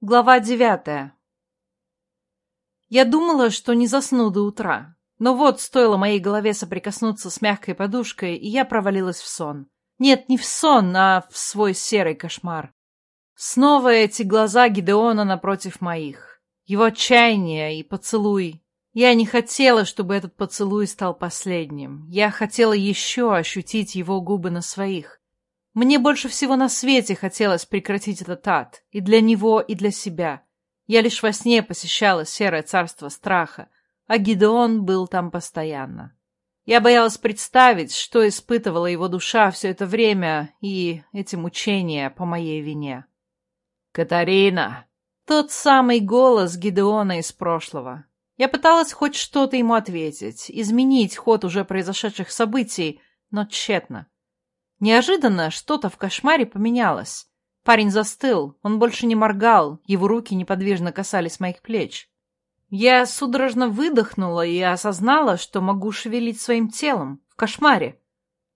Глава девятая. Я думала, что не засну до утра. Но вот, стоило моей голове соприкоснуться с мягкой подушкой, и я провалилась в сон. Нет, не в сон, а в свой серый кошмар. Снова эти глаза Гидеона напротив моих. Его отчаяние и поцелуй. Я не хотела, чтобы этот поцелуй стал последним. Я хотела еще ощутить его губы на своих. Мне больше всего на свете хотелось прекратить этот ад, и для него, и для себя. Я лишь во сне посещала серое царство страха, а Гидеон был там постоянно. Я боялась представить, что испытывала его душа все это время и эти мучения по моей вине. «Катарина!» Тот самый голос Гидеона из прошлого. Я пыталась хоть что-то ему ответить, изменить ход уже произошедших событий, но тщетно. Неожиданно что-то в кошмаре поменялось. Парень застыл, он больше не моргал, его руки неподвижно касались моих плеч. Я судорожно выдохнула и осознала, что могу шевелить своим телом, в кошмаре.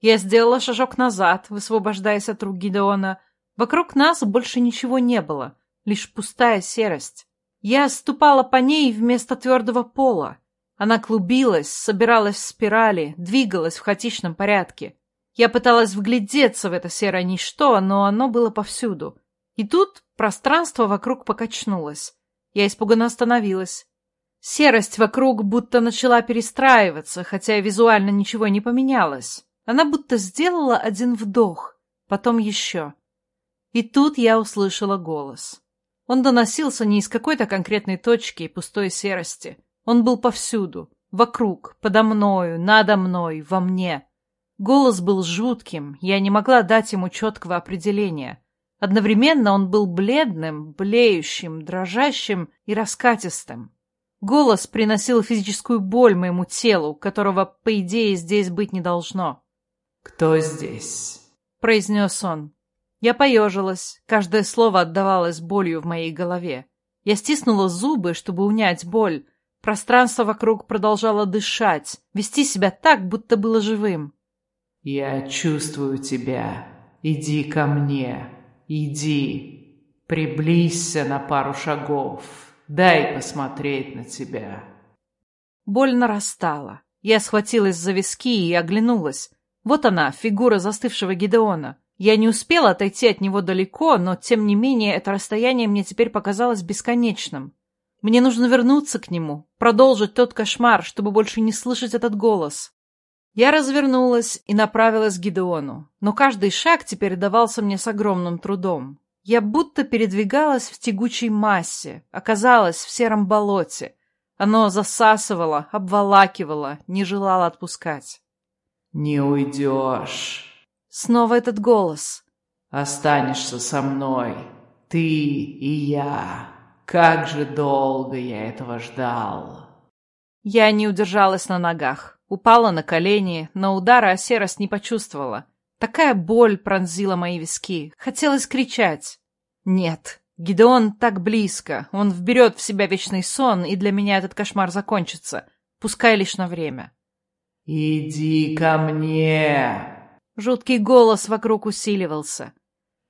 Я сделала шажок назад, высвобождаясь от рук Гидеона. Вокруг нас больше ничего не было, лишь пустая серость. Я ступала по ней вместо твердого пола. Она клубилась, собиралась в спирали, двигалась в хаотичном порядке. Я пыталась вглядеться в это серое ничто, но оно было повсюду. И тут пространство вокруг покачнулось. Я испуганно остановилась. Серость вокруг будто начала перестраиваться, хотя визуально ничего не поменялось. Она будто сделала один вдох, потом еще. И тут я услышала голос. Он доносился не из какой-то конкретной точки и пустой серости. Он был повсюду, вокруг, подо мною, надо мной, во мне. Голос был жутким, я не могла дать ему четкого определения. Одновременно он был бледным, блеющим, дрожащим и раскатистым. Голос приносил физическую боль моему телу, которого, по идее, здесь быть не должно. «Кто здесь?» — произнес он. Я поежилась, каждое слово отдавалось болью в моей голове. Я стиснула зубы, чтобы унять боль. Пространство вокруг продолжало дышать, вести себя так, будто было живым. «Я чувствую тебя. Иди ко мне. Иди. Приблизься на пару шагов. Дай посмотреть на тебя». Боль нарастала. Я схватилась за виски и оглянулась. Вот она, фигура застывшего Гидеона. Я не успела отойти от него далеко, но, тем не менее, это расстояние мне теперь показалось бесконечным. Мне нужно вернуться к нему, продолжить тот кошмар, чтобы больше не слышать этот голос. Я развернулась и направилась к Гидеону, но каждый шаг теперь давался мне с огромным трудом. Я будто передвигалась в тягучей массе, оказалась в сером болоте. Оно засасывало, обволакивало, не желало отпускать. «Не уйдешь!» Снова этот голос. «Останешься со мной, ты и я. Как же долго я этого ждал!» Я не удержалась на ногах. Упала на колени, но удара о серость не почувствовала. Такая боль пронзила мои виски. Хотелось кричать. Нет, Гидеон так близко. Он вберет в себя вечный сон, и для меня этот кошмар закончится. Пускай лишь на время. «Иди ко мне!» Жуткий голос вокруг усиливался.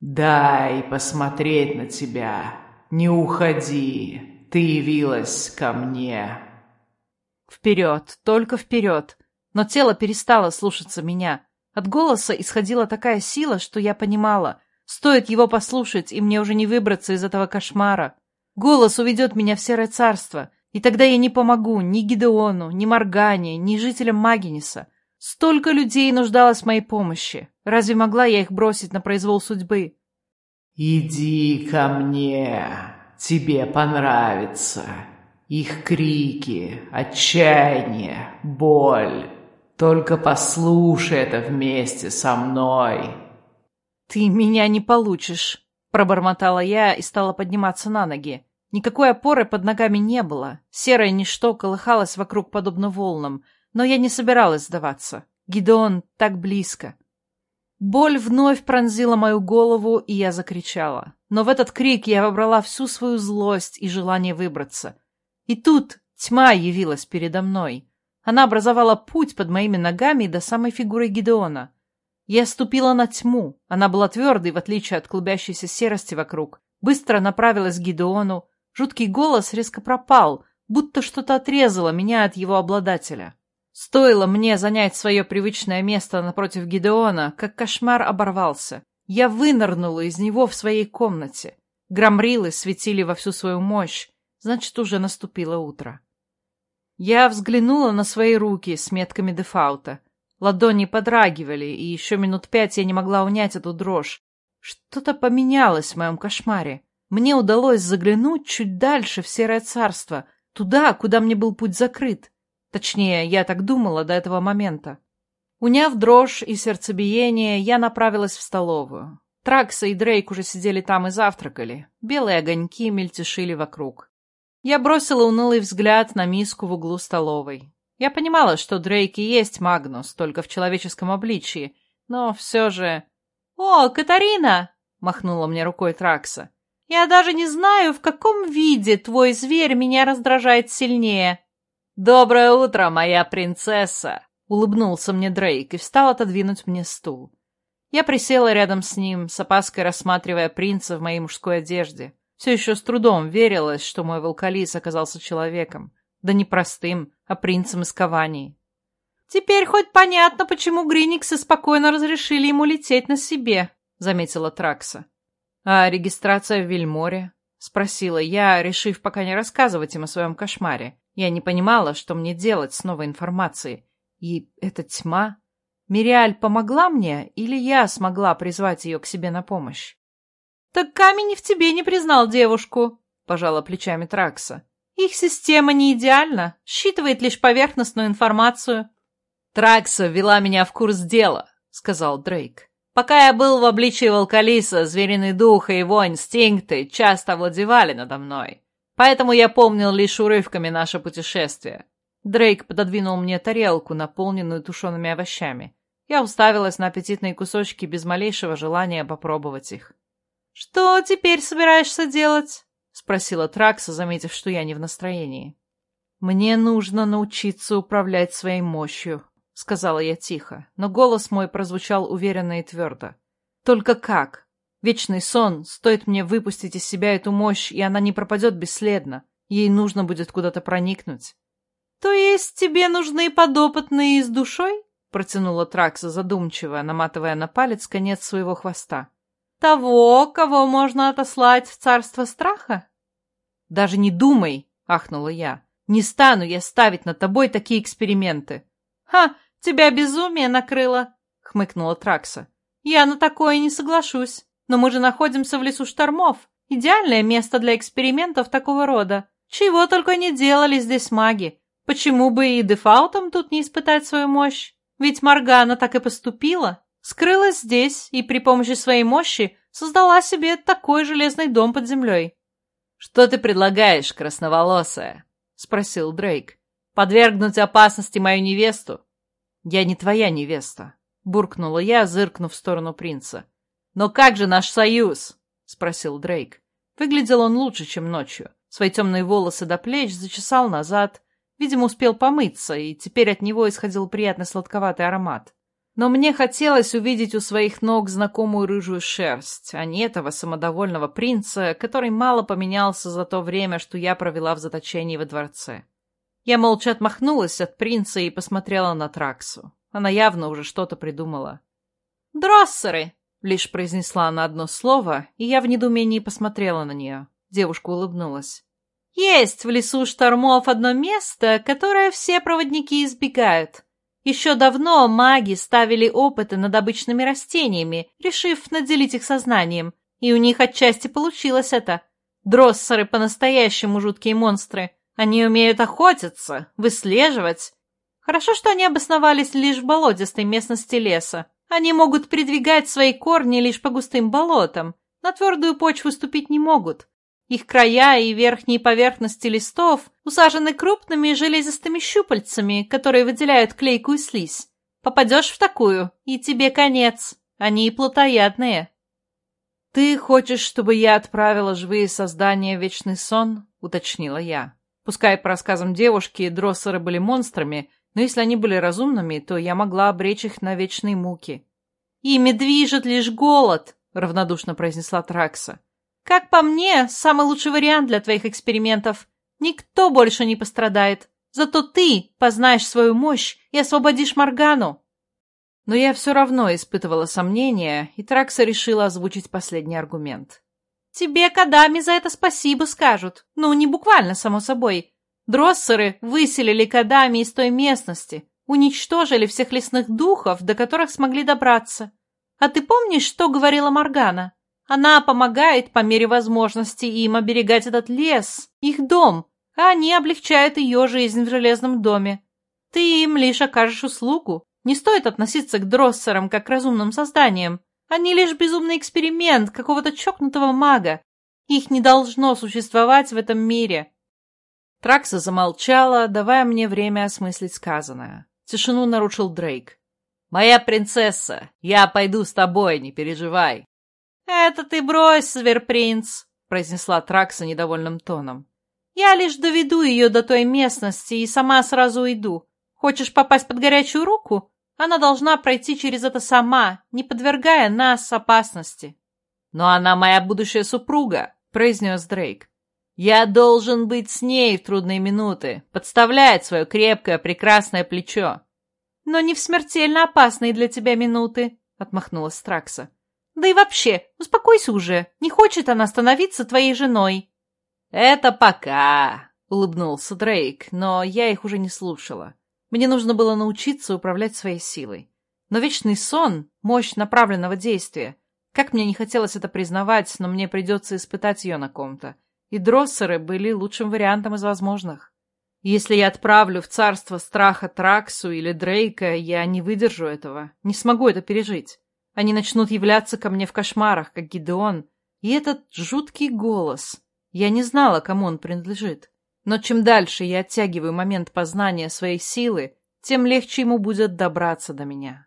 «Дай посмотреть на тебя. Не уходи. Ты явилась ко мне». Вперед, только вперед. Но тело перестало слушаться меня. От голоса исходила такая сила, что я понимала. Стоит его послушать, и мне уже не выбраться из этого кошмара. Голос уведет меня в серое царство, и тогда я не помогу ни Гидеону, ни Моргане, ни жителям Магиниса. Столько людей нуждалось в моей помощи. Разве могла я их бросить на произвол судьбы? «Иди ко мне, тебе понравится», их крики, отчаяние, боль. Только послушай это вместе со мной. «Ты меня не получишь», — пробормотала я и стала подниматься на ноги. Никакой опоры под ногами не было. Серое ничто колыхалось вокруг подобно волнам, но я не собиралась сдаваться. Гидеон так близко. Боль вновь пронзила мою голову, и я закричала. Но в этот крик я вобрала всю свою злость и желание выбраться. И тут тьма явилась передо мной. Она образовала путь под моими ногами до самой фигуры Гидеона. Я ступила на тьму. Она была твердой, в отличие от клубящейся серости вокруг. Быстро направилась к Гидеону. Жуткий голос резко пропал, будто что-то отрезало меня от его обладателя. Стоило мне занять свое привычное место напротив Гидеона, как кошмар оборвался. Я вынырнула из него в своей комнате. Громрилы светили во всю свою мощь, значит, уже наступило утро. Я взглянула на свои руки с метками дефаута. Ладони подрагивали, и еще минут пять я не могла унять эту дрожь. Что-то поменялось в моем кошмаре. Мне удалось заглянуть чуть дальше в Серое Царство, туда, куда мне был путь закрыт. Точнее, я так думала до этого момента. Уняв дрожь и сердцебиение, я направилась в столовую. Тракса и Дрейк уже сидели там и завтракали. Белые огоньки мельтешили вокруг. Я бросила унылый взгляд на миску в углу столовой. Я понимала, что Дрейк и есть Магнус, только в человеческом обличии, но все же... «О, Катарина!» — махнула мне рукой Тракса. «Я даже не знаю, в каком виде твой зверь меня раздражает сильнее». «Доброе утро, моя принцесса!» — улыбнулся мне Дрейк и встал отодвинуть мне стул. Я присела рядом с ним, с опаской рассматривая принца в моей мужской одежде. Все еще с трудом верилось, что мой волкалис оказался человеком. Да не простым, а принцем из Кавании. «Теперь хоть понятно, почему Гриниксы спокойно разрешили ему лететь на себе», — заметила Тракса. «А регистрация в Вильморе?» — спросила я, решив пока не рассказывать им о своем кошмаре. Я не понимала, что мне делать с новой информацией. И эта тьма... Мириаль помогла мне, или я смогла призвать ее к себе на помощь? «Так камень в тебе не признал девушку», — пожала плечами Тракса. «Их система не идеальна, считывает лишь поверхностную информацию». «Тракса ввела меня в курс дела», — сказал Дрейк. «Пока я был в обличии Волкалиса, звериный дух и его инстинкты часто овладевали надо мной. Поэтому я помнил лишь урывками наше путешествие». Дрейк пододвинул мне тарелку, наполненную тушеными овощами. Я уставилась на аппетитные кусочки без малейшего желания попробовать их. «Что теперь собираешься делать?» — спросила Тракса, заметив, что я не в настроении. «Мне нужно научиться управлять своей мощью», — сказала я тихо, но голос мой прозвучал уверенно и твердо. «Только как? Вечный сон, стоит мне выпустить из себя эту мощь, и она не пропадет бесследно. Ей нужно будет куда-то проникнуть». «То есть тебе нужны подопытные с душой?» — протянула Тракса задумчиво, наматывая на палец конец своего хвоста. Того, кого можно отослать в царство страха? Даже не думай, ахнула я. Не стану я ставить над тобой такие эксперименты. Ха, тебя безумие накрыло, хмыкнула Тракса. Я на такое не соглашусь. Но мы же находимся в лесу штормов. Идеальное место для экспериментов такого рода. Чего только не делали здесь маги. Почему бы и дефаутом тут не испытать свою мощь? Ведь Моргана так и поступила скрылась здесь и при помощи своей мощи создала себе такой железный дом под землей. «Что ты предлагаешь, красноволосая?» — спросил Дрейк. «Подвергнуть опасности мою невесту?» «Я не твоя невеста», — буркнула я, зыркнув в сторону принца. «Но как же наш союз?» — спросил Дрейк. Выглядел он лучше, чем ночью. Свои темные волосы до плеч зачесал назад. Видимо, успел помыться, и теперь от него исходил приятный сладковатый аромат. Но мне хотелось увидеть у своих ног знакомую рыжую шерсть, а не этого самодовольного принца, который мало поменялся за то время, что я провела в заточении во дворце. Я молча отмахнулась от принца и посмотрела на Траксу. Она явно уже что-то придумала. «Дроссеры!» — лишь произнесла она одно слово, и я в недоумении посмотрела на нее. Девушка улыбнулась. «Есть в лесу штормов одно место, которое все проводники избегают. Еще давно маги ставили опыты над обычными растениями, решив наделить их сознанием, и у них отчасти получилось это. Дроссеры по-настоящему жуткие монстры. Они умеют охотиться, выслеживать. Хорошо, что они обосновались лишь в болотистой местности леса. Они могут передвигать свои корни лишь по густым болотам, на твердую почву ступить не могут. Их края и верхние поверхности листов усажены крупными железистыми щупальцами, которые выделяют клейкую слизь. Попадешь в такую, и тебе конец. Они плотоядные. «Ты хочешь, чтобы я отправила живые создания в вечный сон?» — уточнила я. Пускай по рассказам девушки дроссеры были монстрами, но если они были разумными, то я могла обречь их на вечные муки. «Ими движет лишь голод», — равнодушно произнесла Тракса. Как по мне, самый лучший вариант для твоих экспериментов. Никто больше не пострадает. Зато ты познаешь свою мощь и освободишь Моргану. Но я все равно испытывала сомнения, и Тракса решила озвучить последний аргумент. Тебе Кадами за это спасибо скажут. Ну, не буквально, само собой. Дроссеры выселили Кадами из той местности, уничтожили всех лесных духов, до которых смогли добраться. А ты помнишь, что говорила Моргана? Она помогает по мере возможности им оберегать этот лес, их дом, а они облегчают ее жизнь в железном доме. Ты им лишь окажешь услугу. Не стоит относиться к дроссерам как к разумным созданиям. Они лишь безумный эксперимент какого-то чокнутого мага. Их не должно существовать в этом мире. Тракса замолчала, давая мне время осмыслить сказанное. Тишину нарушил Дрейк. «Моя принцесса, я пойду с тобой, не переживай». «Это ты брось, Сверпринц», — произнесла Тракса недовольным тоном. «Я лишь доведу ее до той местности и сама сразу уйду. Хочешь попасть под горячую руку? Она должна пройти через это сама, не подвергая нас опасности». «Но она моя будущая супруга», — произнес Дрейк. «Я должен быть с ней в трудные минуты, подставлять свое крепкое, прекрасное плечо». «Но не в смертельно опасные для тебя минуты», — отмахнулась Стракса. «Да и вообще, успокойся уже, не хочет она становиться твоей женой». «Это пока», — улыбнулся Дрейк, но я их уже не слушала. Мне нужно было научиться управлять своей силой. Но вечный сон — мощь направленного действия. Как мне не хотелось это признавать, но мне придется испытать ее на ком-то. И дроссеры были лучшим вариантом из возможных. Если я отправлю в царство страха Траксу или Дрейка, я не выдержу этого, не смогу это пережить. Они начнут являться ко мне в кошмарах, как Гидеон. И этот жуткий голос. Я не знала, кому он принадлежит. Но чем дальше я оттягиваю момент познания своей силы, тем легче ему будет добраться до меня.